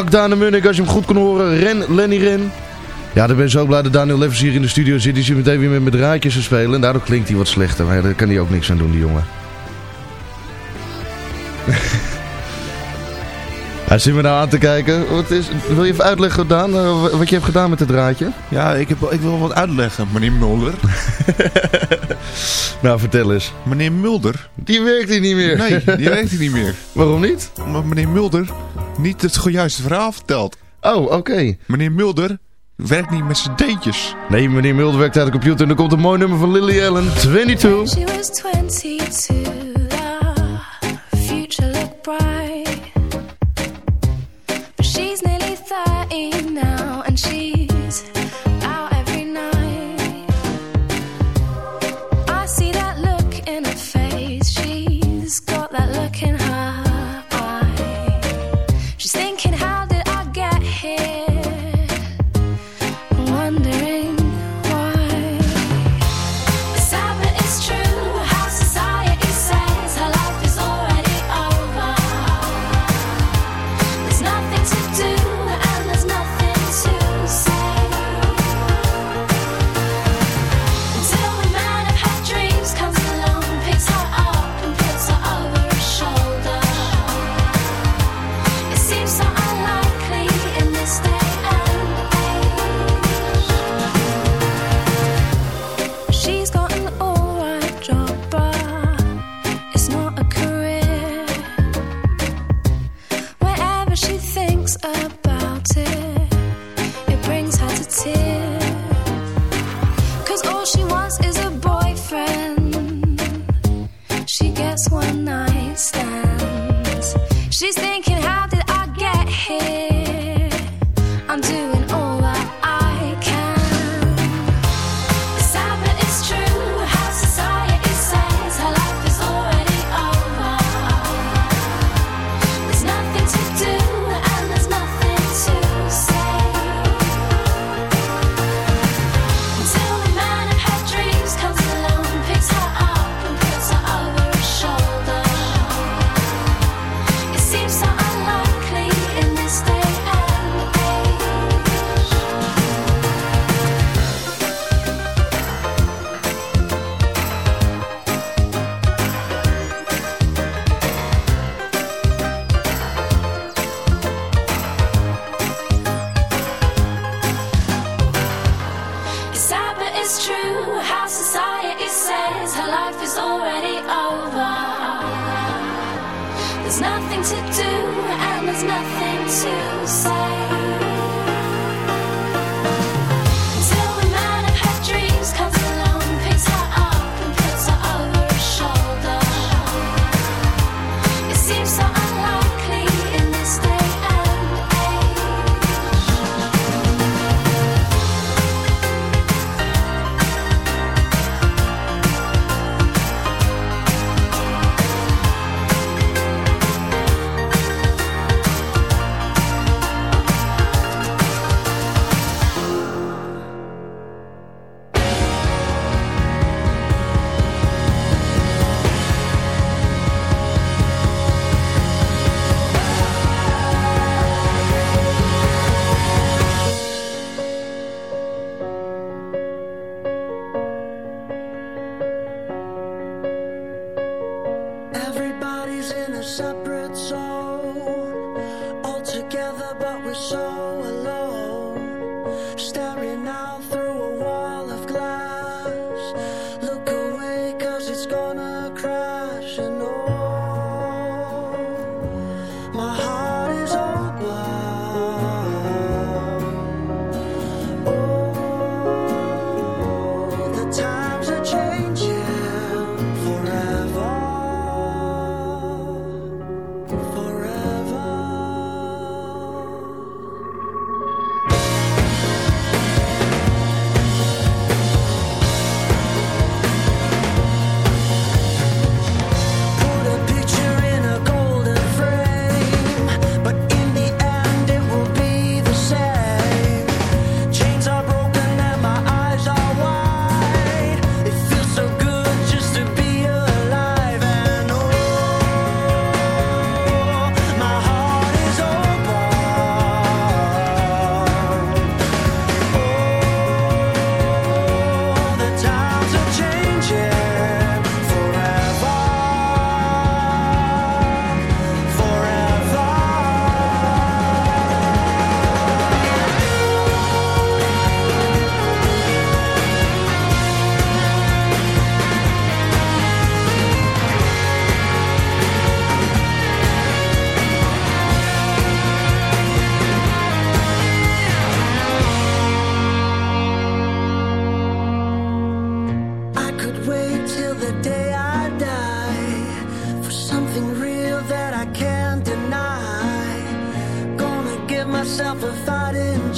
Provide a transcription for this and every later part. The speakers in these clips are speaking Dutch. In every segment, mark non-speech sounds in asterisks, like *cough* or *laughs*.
Akda de Munnik, als je hem goed kon horen. Ren, Lenny Ren. Ja, dan ben ik zo blij dat Daniel Levens hier in de studio zit. Die zit meteen weer met draadjes te spelen. En daardoor klinkt hij wat slechter. Maar daar kan hij ook niks aan doen, die jongen. Hij zit me nou aan te kijken. Wat is, wil je even uitleggen, Daan, eh, wat je hebt gedaan met het draadje? Ja, ik, heb, ik wil wat uitleggen, meneer Mulder. *laughs* Nou, vertel eens. Meneer Mulder? Die werkt hier niet meer. Nee, die *laughs* werkt hier niet meer. Waarom niet? Omdat meneer Mulder niet het juiste verhaal vertelt. Oh, oké. Meneer Mulder werkt niet met zijn deentjes. Nee, meneer Mulder werkt uit de computer. En er komt een mooi nummer van Lily Allen. 22. She was 22,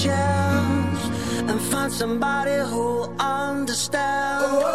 chance and find somebody who'll understand.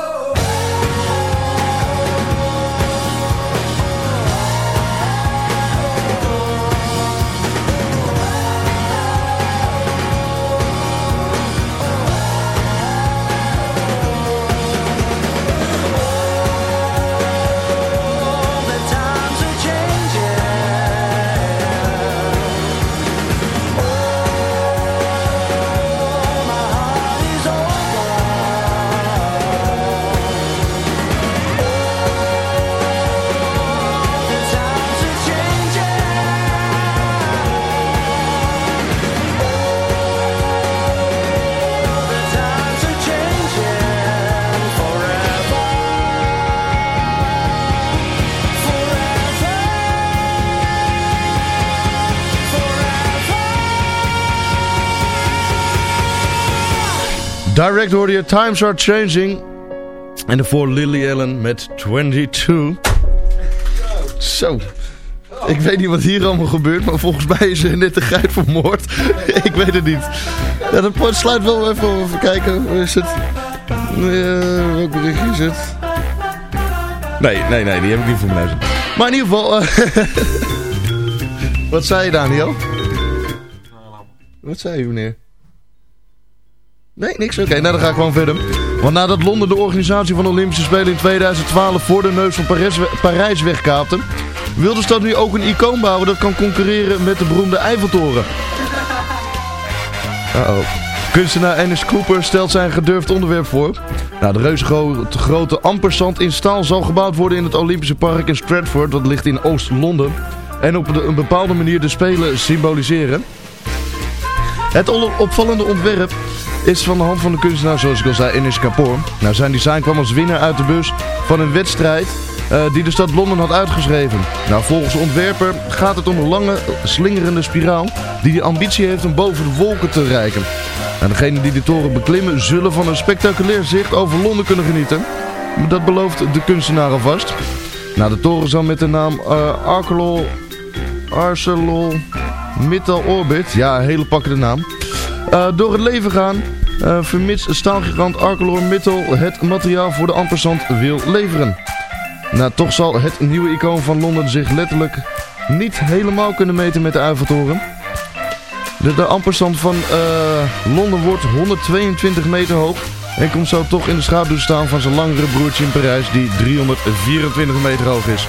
Direct hoorde je Times Are Changing. En daarvoor Lily Allen met 22. Zo. Ik weet niet wat hier allemaal gebeurt, maar volgens mij is er net de geit vermoord. *laughs* ik weet het niet. Ja, dat sluit wel even op. Even kijken. Waar is het? Eh, welk berichtje is het? Nee, nee, nee, die heb ik niet voor lezen. Maar in ieder geval... eh, *laughs* wat zei je Daniel? Wat zei je meneer? Nee, niks. Oké, nou dan ga ik gewoon verder. Want nadat Londen de organisatie van de Olympische Spelen in 2012 voor de neus van Parijs, Parijs wegkaapte, wil de stad nu ook een icoon bouwen dat kan concurreren met de beroemde Eiffeltoren. *laughs* Uh-oh. Kunstenaar Ennis Cooper stelt zijn gedurfd onderwerp voor. Nou, de reuze grote ampersand in staal zal gebouwd worden in het Olympische Park in Stratford, dat ligt in Oost-Londen. En op een bepaalde manier de Spelen symboliseren. Het opvallende ontwerp is van de hand van de kunstenaar, zoals ik al zei, Ines Kapoor. Nou, zijn design kwam als winnaar uit de bus van een wedstrijd eh, die de stad Londen had uitgeschreven. Nou, volgens de ontwerper gaat het om een lange, slingerende spiraal die de ambitie heeft om boven de wolken te reiken. Nou, degenen die de toren beklimmen zullen van een spectaculair zicht over Londen kunnen genieten. Dat belooft de kunstenaar alvast. Nou, de toren zal met de naam uh, Arcelor, Arcelor Mittal Orbit, ja, een hele pakkende naam, uh, door het leven gaan. Uh, vermits staalgigant Arcelor Mittal het materiaal voor de ampersand wil leveren. Nou, toch zal het nieuwe icoon van Londen zich letterlijk niet helemaal kunnen meten met de Eiffeltoren. De, de ampersand van uh, Londen wordt 122 meter hoog en komt zo toch in de schaduw staan van zijn langere broertje in Parijs die 324 meter hoog is.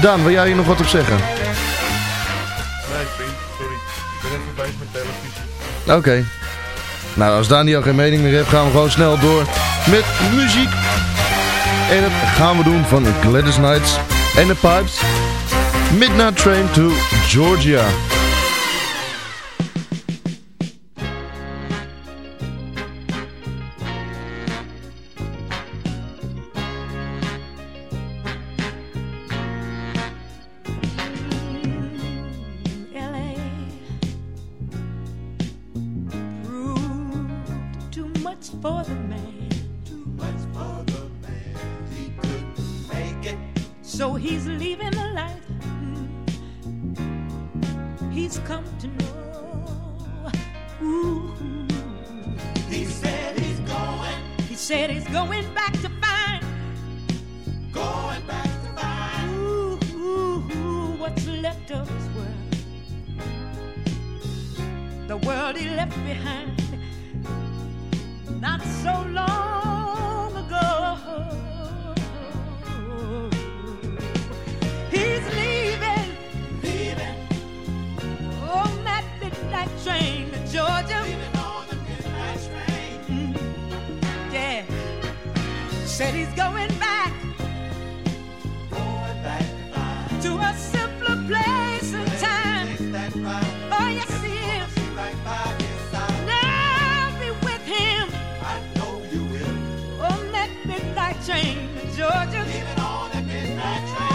Daan, wil jij hier nog wat op zeggen? Oké. Nou, als Daan al geen mening meer heeft, gaan we gewoon snel door met muziek. En dat gaan we doen van Gladys Knights en The Pipes. Midnight Train to Georgia. He's come to know. Ooh. He said he's going. He said he's going back to find. Going back to find. Ooh, ooh, ooh, what's left of his world the world he left behind not so long train to Georgia. Leaving on the midnight train. Mm-hmm. yeah, said he's going back, going back to a simpler place and time. Oh yes, he is. Now be with him. I know you will. Oh, on that midnight train to Georgia. Leaving on that midnight train.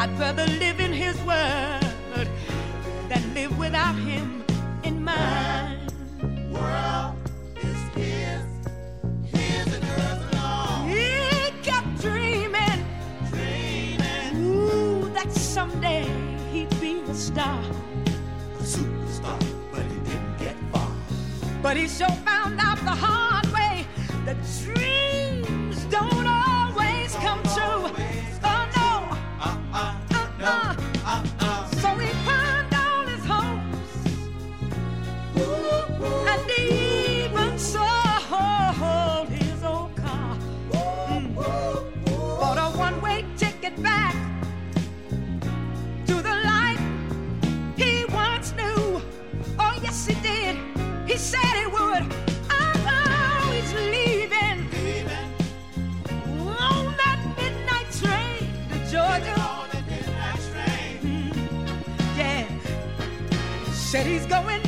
I'd rather live in his world without him in mind. World is his. His and hers alone. He kept dreaming. Dreaming. Ooh, that someday he'd be a star. A superstar, but he didn't get far. But he sure found out the hard he's going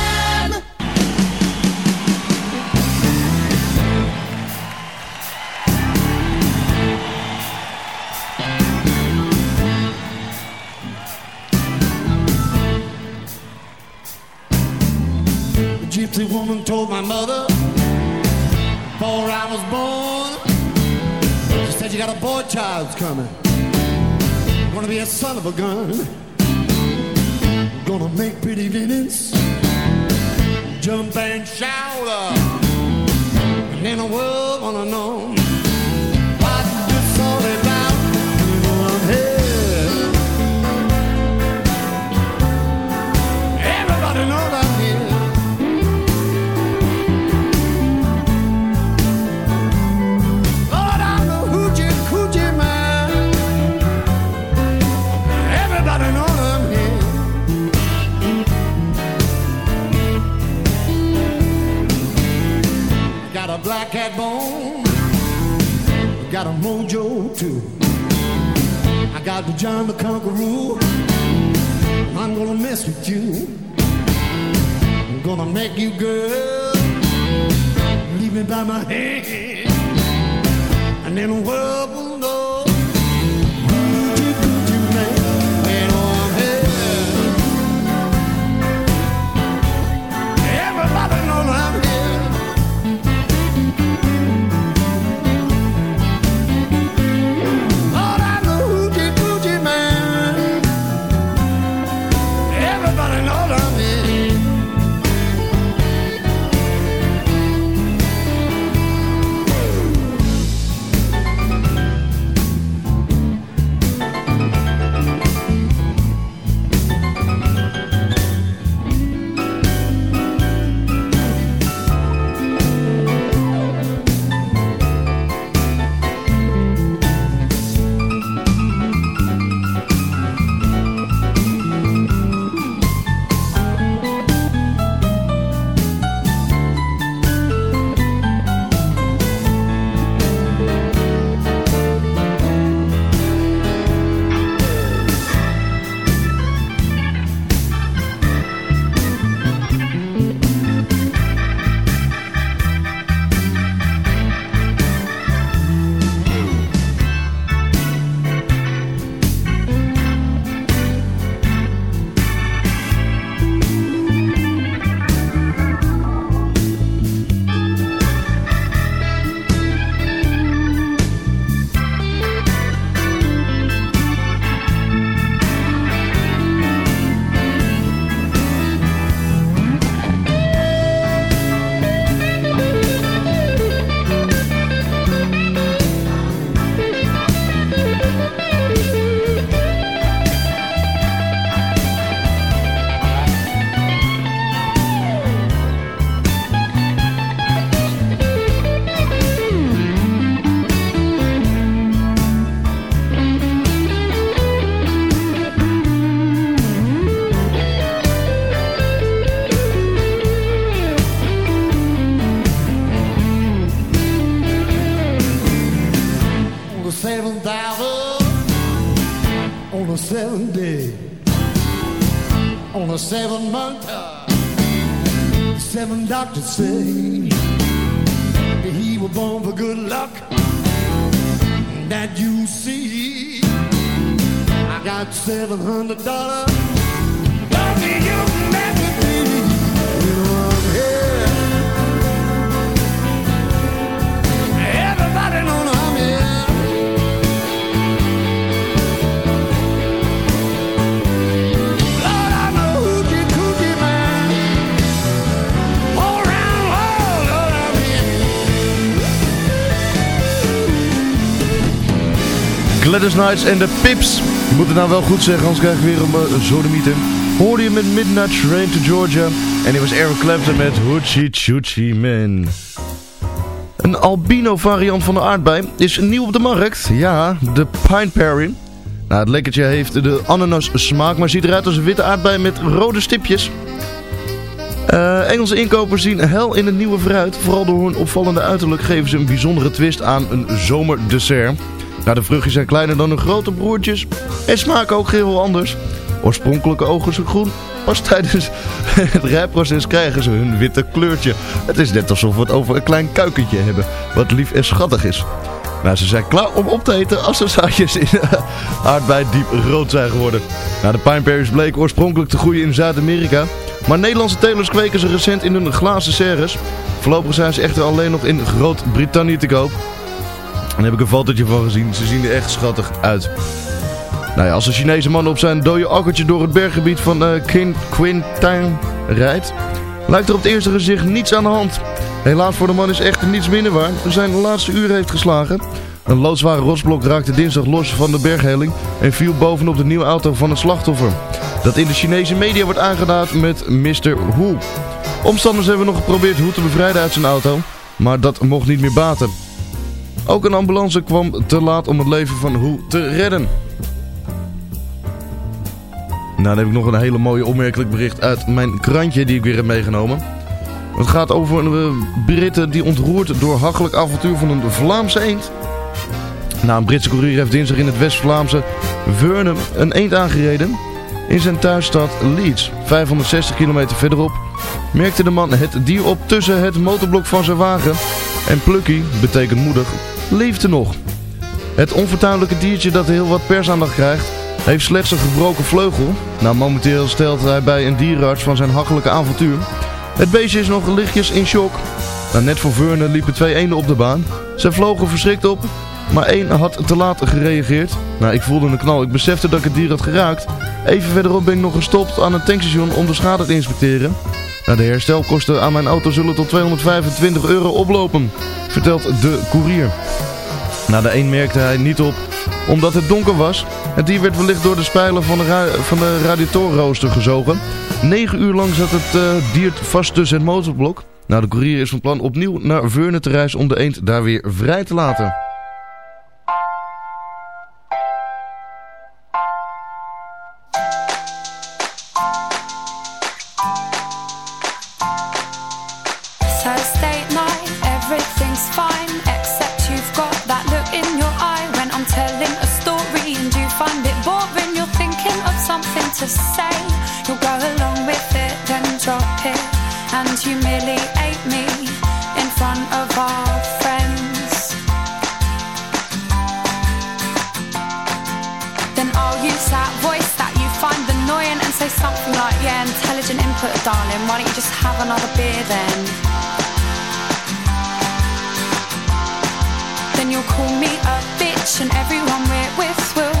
boy child's coming. Gonna be a son of a gun. Gonna make pretty minutes. Jump and shout. uh, And then the world wanna black cat bone. Got a mojo too. I got the John the Conqueror. I'm gonna mess with you. I'm gonna make you girl. Leave me by my hand. And then the world the seven doctors say he was born for good luck. That you see, I got seven hundred dollars. Gladys Knights en de Pips. Je moet het nou wel goed zeggen, anders krijg ik weer een uh, sodemieten. Hoorde je met Midnight Train to Georgia. En dit was Eric Clapton met Hoochie Choochie Man. Een albino variant van de aardbei is nieuw op de markt. Ja, de Pine Perry. Nou, het lekkertje heeft de ananas smaak, maar ziet eruit als een witte aardbei met rode stipjes. Eh, Engelse inkopers zien hel in het nieuwe fruit. Vooral door hun opvallende uiterlijk geven ze een bijzondere twist aan een zomerdessert. Nou, de vruchtjes zijn kleiner dan hun grote broertjes en smaken ook geheel anders. Oorspronkelijke ogen zijn groen. Pas tijdens *laughs* het rijproces krijgen ze hun witte kleurtje. Het is net alsof we het over een klein kuikentje hebben, wat lief en schattig is. Nou, ze zijn klaar om op te eten als de zaadjes in *laughs* aardbei diep rood zijn geworden. Nou, de pineberries bleken oorspronkelijk te groeien in Zuid-Amerika. Maar Nederlandse telers kweken ze recent in hun glazen serres. Voorlopig zijn ze echter alleen nog in Groot-Brittannië te koop. Daar heb ik een fotootje van gezien. Ze zien er echt schattig uit. Nou ja, als een Chinese man op zijn dode akkertje door het berggebied van eh Qin Quintin rijdt, lijkt er op het eerste gezicht niets aan de hand. Helaas voor de man is echter niets minder waar. Zijn laatste uur heeft geslagen. Een loodzware rotsblok raakte dinsdag los van de berghelling en viel bovenop de nieuwe auto van het slachtoffer. Dat in de Chinese media wordt aangeduid met Mr. Hu. Omstanders hebben nog geprobeerd Hu te bevrijden uit zijn auto, maar dat mocht niet meer baten. Ook een ambulance kwam te laat om het leven van Hu te redden. Nou, dan heb ik nog een hele mooie opmerkelijk bericht uit mijn krantje die ik weer heb meegenomen. Het gaat over een eh, Britten die ontroerd door hachelijk avontuur van een Vlaamse eend. Nou, een Britse courier heeft dinsdag in het West-Vlaamse Vernum een eend aangereden. In zijn thuisstad Leeds, 560 kilometer verderop, merkte de man het dier op tussen het motorblok van zijn wagen. En Plucky, betekent moedig, leefde nog. Het onvertuinlijke diertje dat heel wat persaandacht krijgt, heeft slechts een gebroken vleugel. Nou, momenteel stelt hij bij een dierenarts van zijn hachelijke avontuur. Het beestje is nog lichtjes in shock. Nou, net voor Veurne liepen twee eenden op de baan. Ze vlogen verschrikt op, maar één had te laat gereageerd. Nou, ik voelde een knal. Ik besefte dat ik het dier had geraakt. Even verderop ben ik nog gestopt aan een tankstation om de schade te inspecteren. Nou, de herstelkosten aan mijn auto zullen tot 225 euro oplopen, vertelt de koerier. Nou, de een merkte hij niet op, omdat het donker was. Het dier werd wellicht door de spijlen van de, van de radiatorrooster gezogen. 9 uur lang zat het eh, dier vast tussen het motorblok. Nou, de courier is van plan opnieuw naar Veurne te reizen om de eend daar weer vrij te laten. To say. You'll go along with it, then drop it and humiliate me in front of our friends. Then I'll use that voice that you find annoying and say something like, Yeah, intelligent input, darling. Why don't you just have another beer then? Then you'll call me a bitch, and everyone we're with will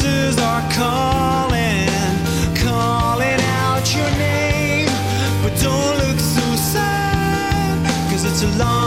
voices are calling, calling out your name. But don't look so sad, cause it's a long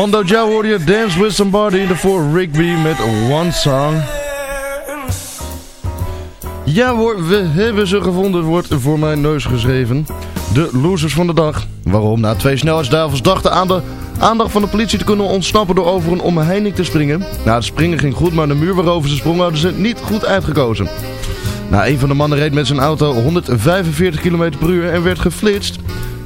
Mando Joe hoorde je Dance With Somebody. Daarvoor Rigby met One Song. Ja hoor, we hebben ze gevonden. wordt voor mijn neus geschreven. De losers van de dag. Waarom? Na twee snelheidsduivels dachten aan de aandacht van de politie te kunnen ontsnappen door over een omheining te springen. Nou, het springen ging goed, maar de muur waarover ze sprongen hadden ze niet goed uitgekozen. Nou, een van de mannen reed met zijn auto 145 km per uur en werd geflitst.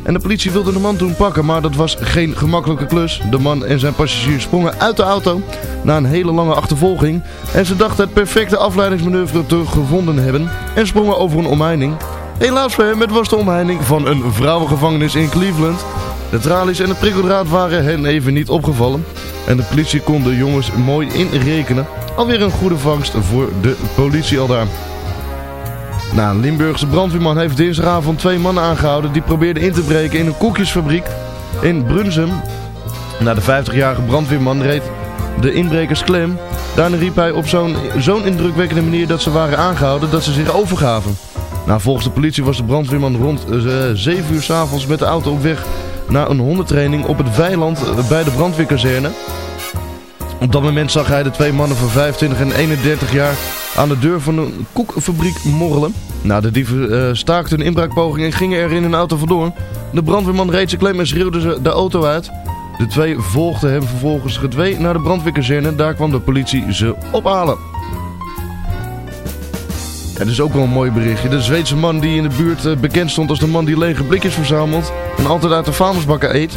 En de politie wilde de man toen pakken, maar dat was geen gemakkelijke klus. De man en zijn passagier sprongen uit de auto na een hele lange achtervolging. En ze dachten het perfecte afleidingsmanoeuvre te gevonden hebben en sprongen over een omheining. Helaas voor hem, het was de omheining van een vrouwengevangenis in Cleveland. De tralies en het prikkeldraad waren hen even niet opgevallen. En de politie kon de jongens mooi inrekenen. Alweer een goede vangst voor de politie al daar. Nou, Limburgse brandweerman heeft dinsdagavond twee mannen aangehouden die probeerden in te breken in een koekjesfabriek in Brunsum. Na de 50-jarige brandweerman reed de inbrekers klem. Daarna riep hij op zo'n zo'n indrukwekkende manier dat ze waren aangehouden dat ze zich overgaven. Nou, volgens de politie was de brandweerman rond eh, 7 uur s'avonds met de auto op weg naar een hondentraining op het weiland eh, bij de brandweerkazerne. Op dat moment zag hij de twee mannen van 25 en 31 jaar aan de deur van een koekfabriek morrelen. Nou, de dieven eh, staakten een inbraakpoging en gingen er in hun auto vandoor. De brandweerman reed zijn klem en schreeuwde ze de auto uit. De twee volgden hem vervolgens gedwee naar de brandweerkazerne. Daar kwam de politie ze ophalen. Dat is ook wel een mooi berichtje. De Zweedse man die in de buurt eh, bekend stond als de man die lege blikjes verzamelt en altijd uit de vuilnisbakken eet,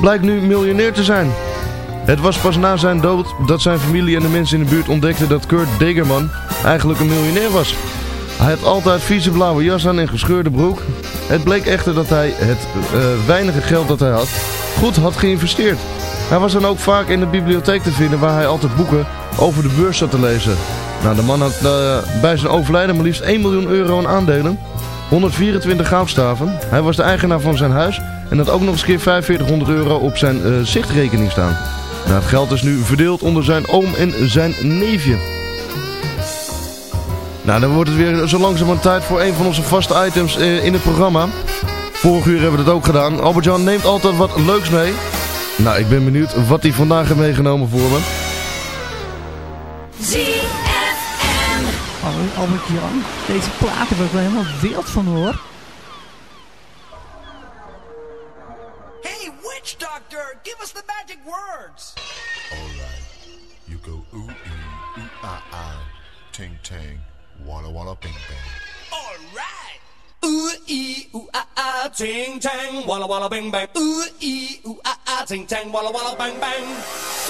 blijkt nu miljonair te zijn. Het was pas na zijn dood dat zijn familie en de mensen in de buurt ontdekten dat Kurt Degerman eigenlijk een miljonair was. Hij had altijd vieze blauwe jas aan en gescheurde broek. Het bleek echter dat hij het eh, weinige geld dat hij had goed had geïnvesteerd. Hij was dan ook vaak in de bibliotheek te vinden waar hij altijd boeken over de beurs zat te lezen. Nou, de man had eh, bij zijn overlijden maar liefst 1 miljoen euro aan aandelen. 124 goudstaven. Hij was de eigenaar van zijn huis en had ook nog eens een keer 4500 euro op zijn eh, zichtrekening staan. Nou, het geld is nu verdeeld onder zijn oom en zijn neefje. Nou, dan wordt het weer zo langzamerhand tijd voor een van onze vaste items eh, in het programma. Vorig uur hebben we dat ook gedaan. Albert-Jan neemt altijd wat leuks mee. Nou, ik ben benieuwd wat hij vandaag heeft meegenomen voor me. ZFM. Oh, Albert Jan, deze platen waar ik helemaal wild van hoor. Tang, walla walla bing bang. All right. Ooh ee ooh ah ah, ting tang, walla walla bing bang. Ooh ee ooh ah ah, ting tang, walla walla bang bang.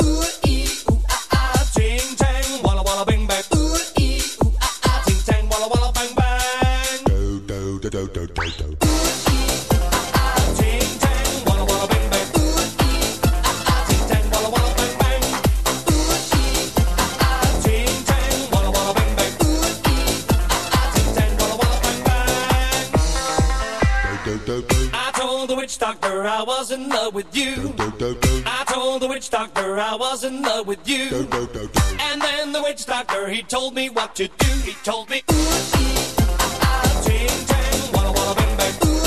Ooh ee ooh ah ah, ting tang, walla walla bing bang. Witch doctor I was in love with you. I told the witch doctor I was in love with you. And then the witch doctor he told me what to do. He told me ooh ee ah ah ting tang walla walla bang bang. Ooh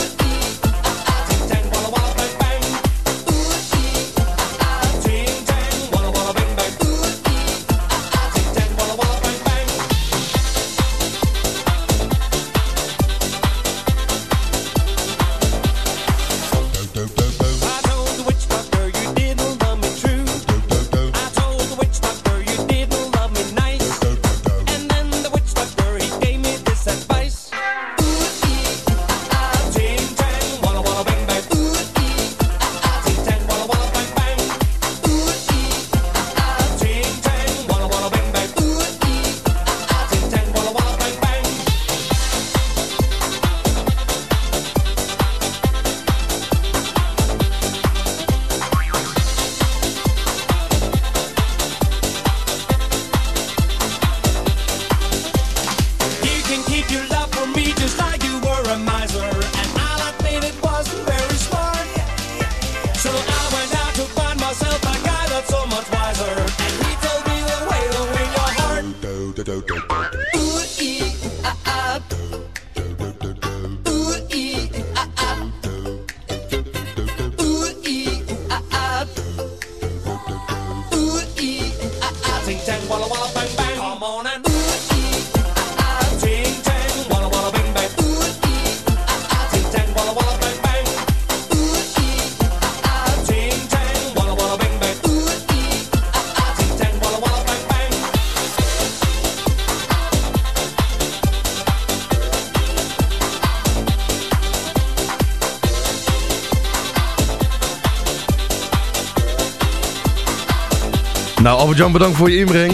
Nou, Albert-Jan, bedankt voor je inbreng.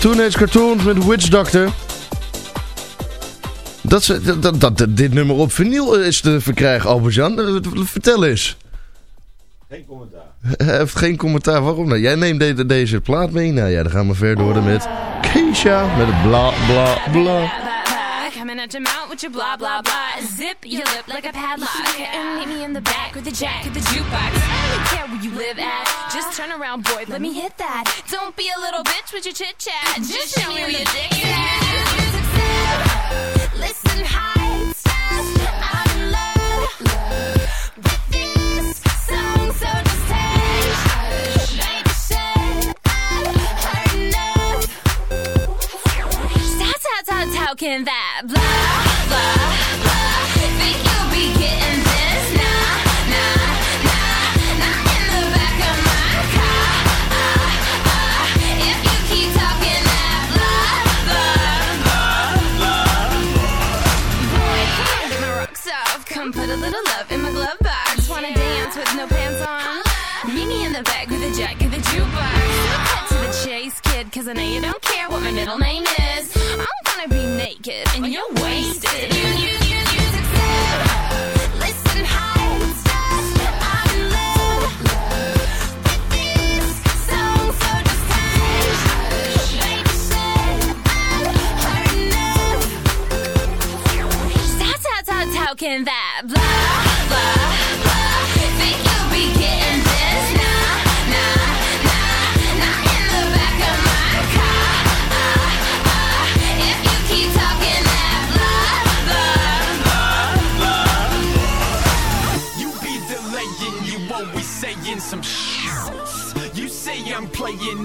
Teenage Cartoons met Witch Doctor. Dat, ze- dat, dat, dat dit nummer op vinyl is te verkrijgen, Albert-Jan. Eh, Vertel eens. Geen commentaar. Hij heeft geen commentaar. Waarom nou? Jij neemt de- deze plaat mee. Nou ja, dan gaan we verder worden met Keisha. Met het bla bla bla. Coming at your mouth with your blah blah blah. Zip your lip like a padlock. And meet me in the back with the jack of the jukebox. Where you live at. Just turn around, boy. Let me hit that. Don't be a little bitch with your chit chat. Just show me where your dick is at. Listen. I'm in love with this song, so just take. Baby, said I've heard enough. Stop, stop, stop talking that blah, blah, blah. Cause I know you don't care what my middle name is. I'm gonna be naked and you're wasted. You, you, you, you. Listen, heights. I'm in love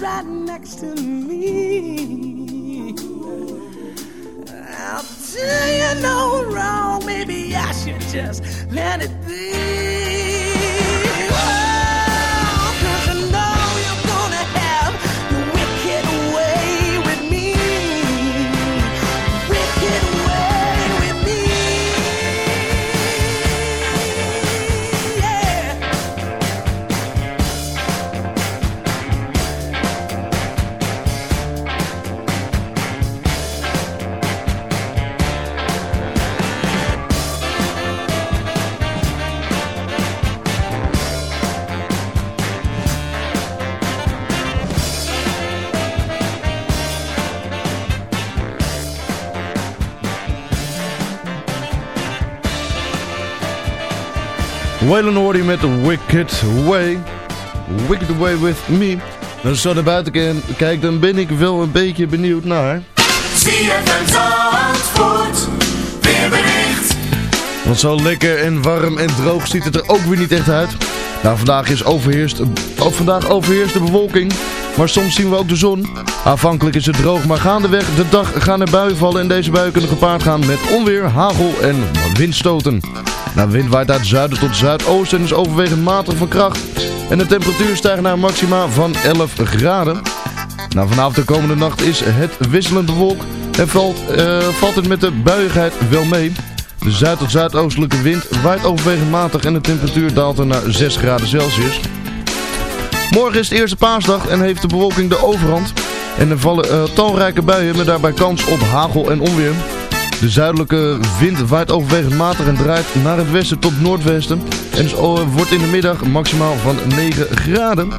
right next to me. Waylon hoorde je met Wicked Way. Wicked Way with me. Als ik zo naar buiten ken- kijk, dan ben ik wel een beetje benieuwd naar... ZFM Zandvoort, weerbericht. Want zo lekker en warm en droog ziet het er ook weer niet echt uit. Nou, vandaag, is overheerst, ook vandaag overheerst de bewolking. Maar soms zien we ook de zon. Aanvankelijk is het droog, maar gaandeweg de dag gaan er buien vallen. En deze buien kunnen gepaard gaan met onweer, hagel en windstoten. De wind waait uit zuiden tot zuidoosten en is overwegend matig van kracht. En de temperatuur stijgt naar een maxima van 11 graden. Vanavond de komende nacht is het wisselend bewolkt en valt, eh, valt het met de buiigheid wel mee. De zuid- tot zuidoostelijke wind waait overwegend matig en de temperatuur daalt er naar 6 graden Celsius. Morgen is de eerste paasdag en heeft de bewolking de overhand. En er vallen eh, talrijke buien met daarbij kans op hagel en onweer. De zuidelijke wind waait overwegend matig en draait naar het westen tot noordwesten. En eh, wordt in de middag maximaal van 9 graden.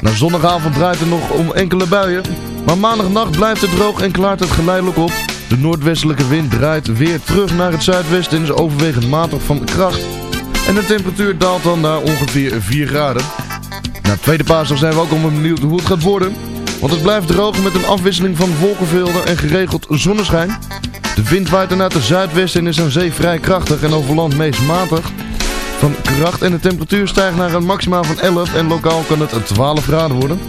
Na zondagavond draait het nog om enkele buien. Maar maandagnacht blijft het droog en klaart het geleidelijk op. De noordwestelijke wind draait weer terug naar het zuidwesten en is overwegend matig van kracht. En de temperatuur daalt dan naar ongeveer 4 graden. Na tweede paasdag zijn we ook allemaal benieuwd hoe het gaat worden. Want het blijft droog met een afwisseling van wolkenvelden en geregeld zonneschijn. De wind waait naar het zuidwesten en is aan zee vrij krachtig en over land meest matig van kracht. En de temperatuur stijgt naar een maximaal van 11 en lokaal kan het 12 graden worden.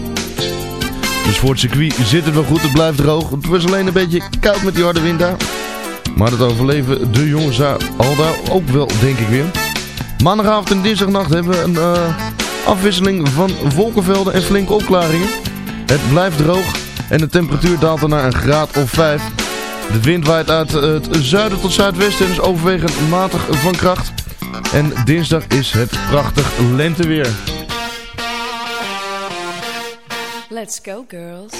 Dus voor het circuit zit het wel goed, het blijft droog. Het was alleen een beetje koud met die harde wind daar. Maar dat overleven de jongens daar al daar ook wel, denk ik weer. Maandagavond en dinsdagnacht hebben we een eh, afwisseling van wolkenvelden en flinke opklaringen. Het blijft droog en de temperatuur daalt er naar een graad of 5. De wind waait uit het zuiden tot zuidwesten en is overwegend matig van kracht. En dinsdag is het prachtig lenteweer. Let's go, girls.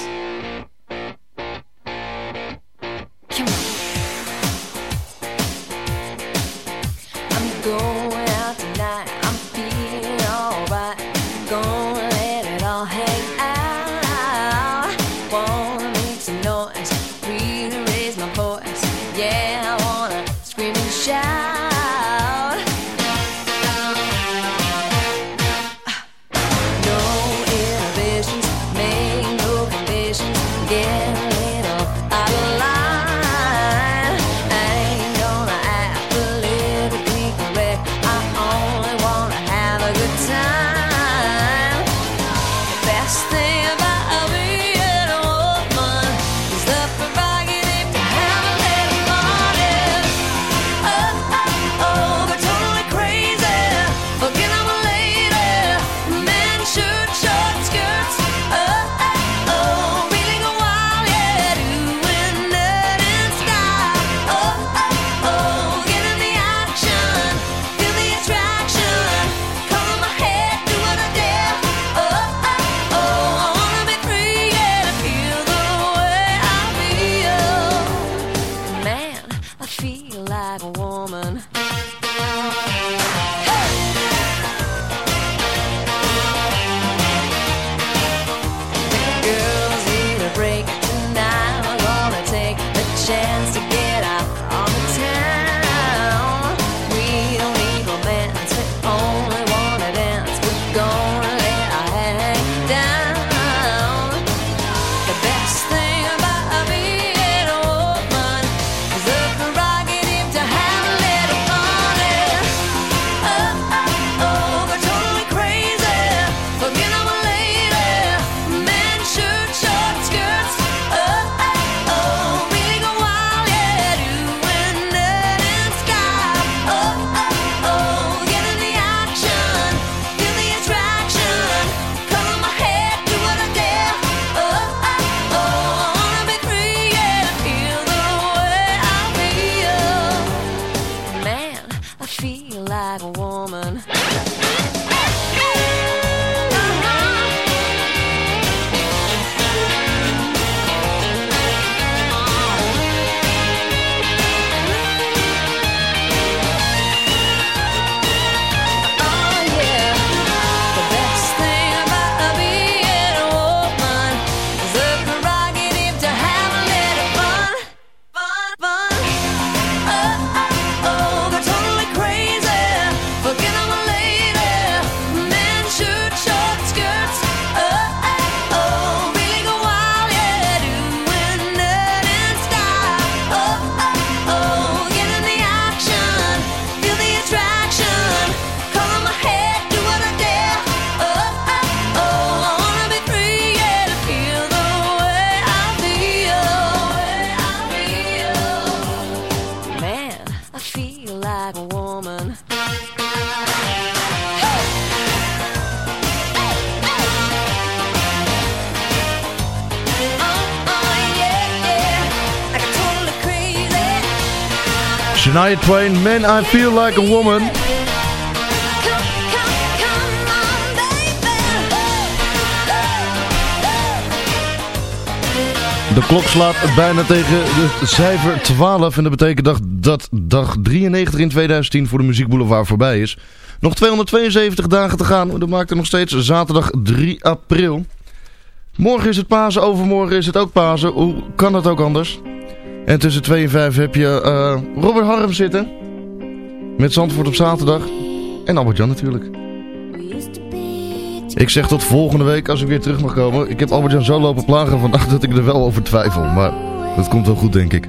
Twain, Man I Feel Like a Woman. De klok slaat bijna tegen de cijfer 12 en dat betekent dat, dag 93 in 2010 voor de Muziek Boulevard voorbij is. Nog 272 dagen te gaan, dat maakt er nog steeds zaterdag 3 april. Morgen is het Pasen, overmorgen is het ook Pasen. Hoe kan dat ook anders? En tussen 2 en 5 heb je eh, Robert Harm zitten. Met Zandvoort op zaterdag. En Albert-Jan natuurlijk. Ik zeg tot volgende week als ik weer terug mag komen. Ik heb Albert-Jan zo lopen plagen vandaag dat ik er wel over twijfel. Maar dat komt wel goed denk ik.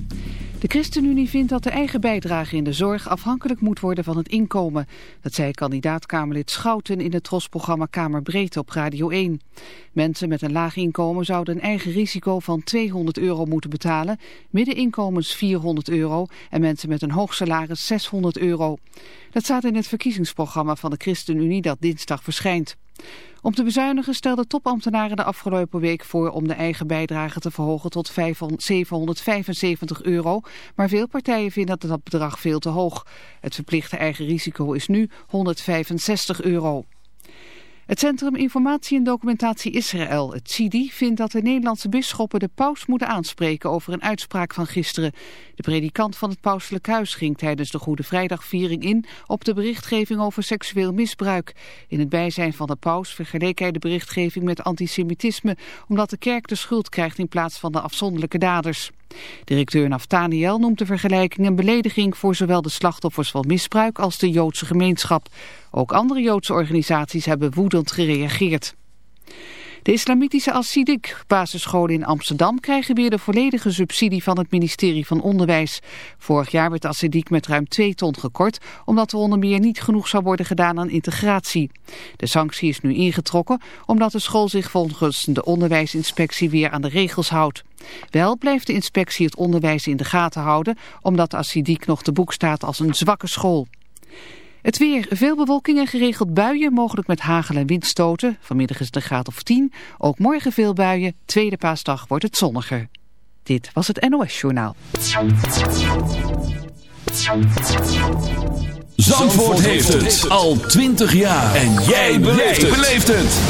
De ChristenUnie vindt dat de eigen bijdrage in de zorg afhankelijk moet worden van het inkomen. Dat zei kandidaat-Kamerlid Schouten in het trosprogramma Kamerbreedte op Radio 1. Mensen met een laag inkomen zouden een eigen risico van 200 euro moeten betalen, middeninkomens 400 euro en mensen met een hoog salaris 600 euro. Dat staat in het verkiezingsprogramma van de ChristenUnie dat dinsdag verschijnt. Om te bezuinigen stelde topambtenaren de afgelopen week voor om de eigen bijdrage te verhogen tot 500 775 euro. Maar veel partijen vinden dat dat bedrag veel te hoog. Het verplichte eigen risico is nu 165 euro. Het Centrum Informatie en Documentatie Israël, het CIDI, vindt dat de Nederlandse bisschoppen de paus moeten aanspreken over een uitspraak van gisteren. De predikant van het pauselijk huis ging tijdens de Goede Vrijdagviering in op de berichtgeving over seksueel misbruik. In het bijzijn van de paus vergeleek hij de berichtgeving met antisemitisme, omdat de kerk de schuld krijgt in plaats van de afzonderlijke daders. Directeur Naftaniel noemt de vergelijking een belediging voor zowel de slachtoffers van misbruik als de Joodse gemeenschap. Ook andere Joodse organisaties hebben woedend gereageerd. De islamitische Al-Sidik basisscholen in Amsterdam krijgen weer de volledige subsidie van het ministerie van Onderwijs. Vorig jaar werd Al-Sidik met ruim 2 ton gekort, omdat er onder meer niet genoeg zou worden gedaan aan integratie. De sanctie is nu ingetrokken, omdat de school zich volgens de onderwijsinspectie weer aan de regels houdt. Wel blijft de inspectie het onderwijs in de gaten houden, omdat Al-Sidik nog te boek staat als een zwakke school. Het weer, veel bewolking en geregeld buien, mogelijk met hagel en windstoten. Vanmiddag is het een graad of 10. Ook morgen veel buien. Tweede paasdag wordt het zonniger. Dit was het NOS Journaal. Zandvoort heeft het al 20 jaar. En jij beleeft het.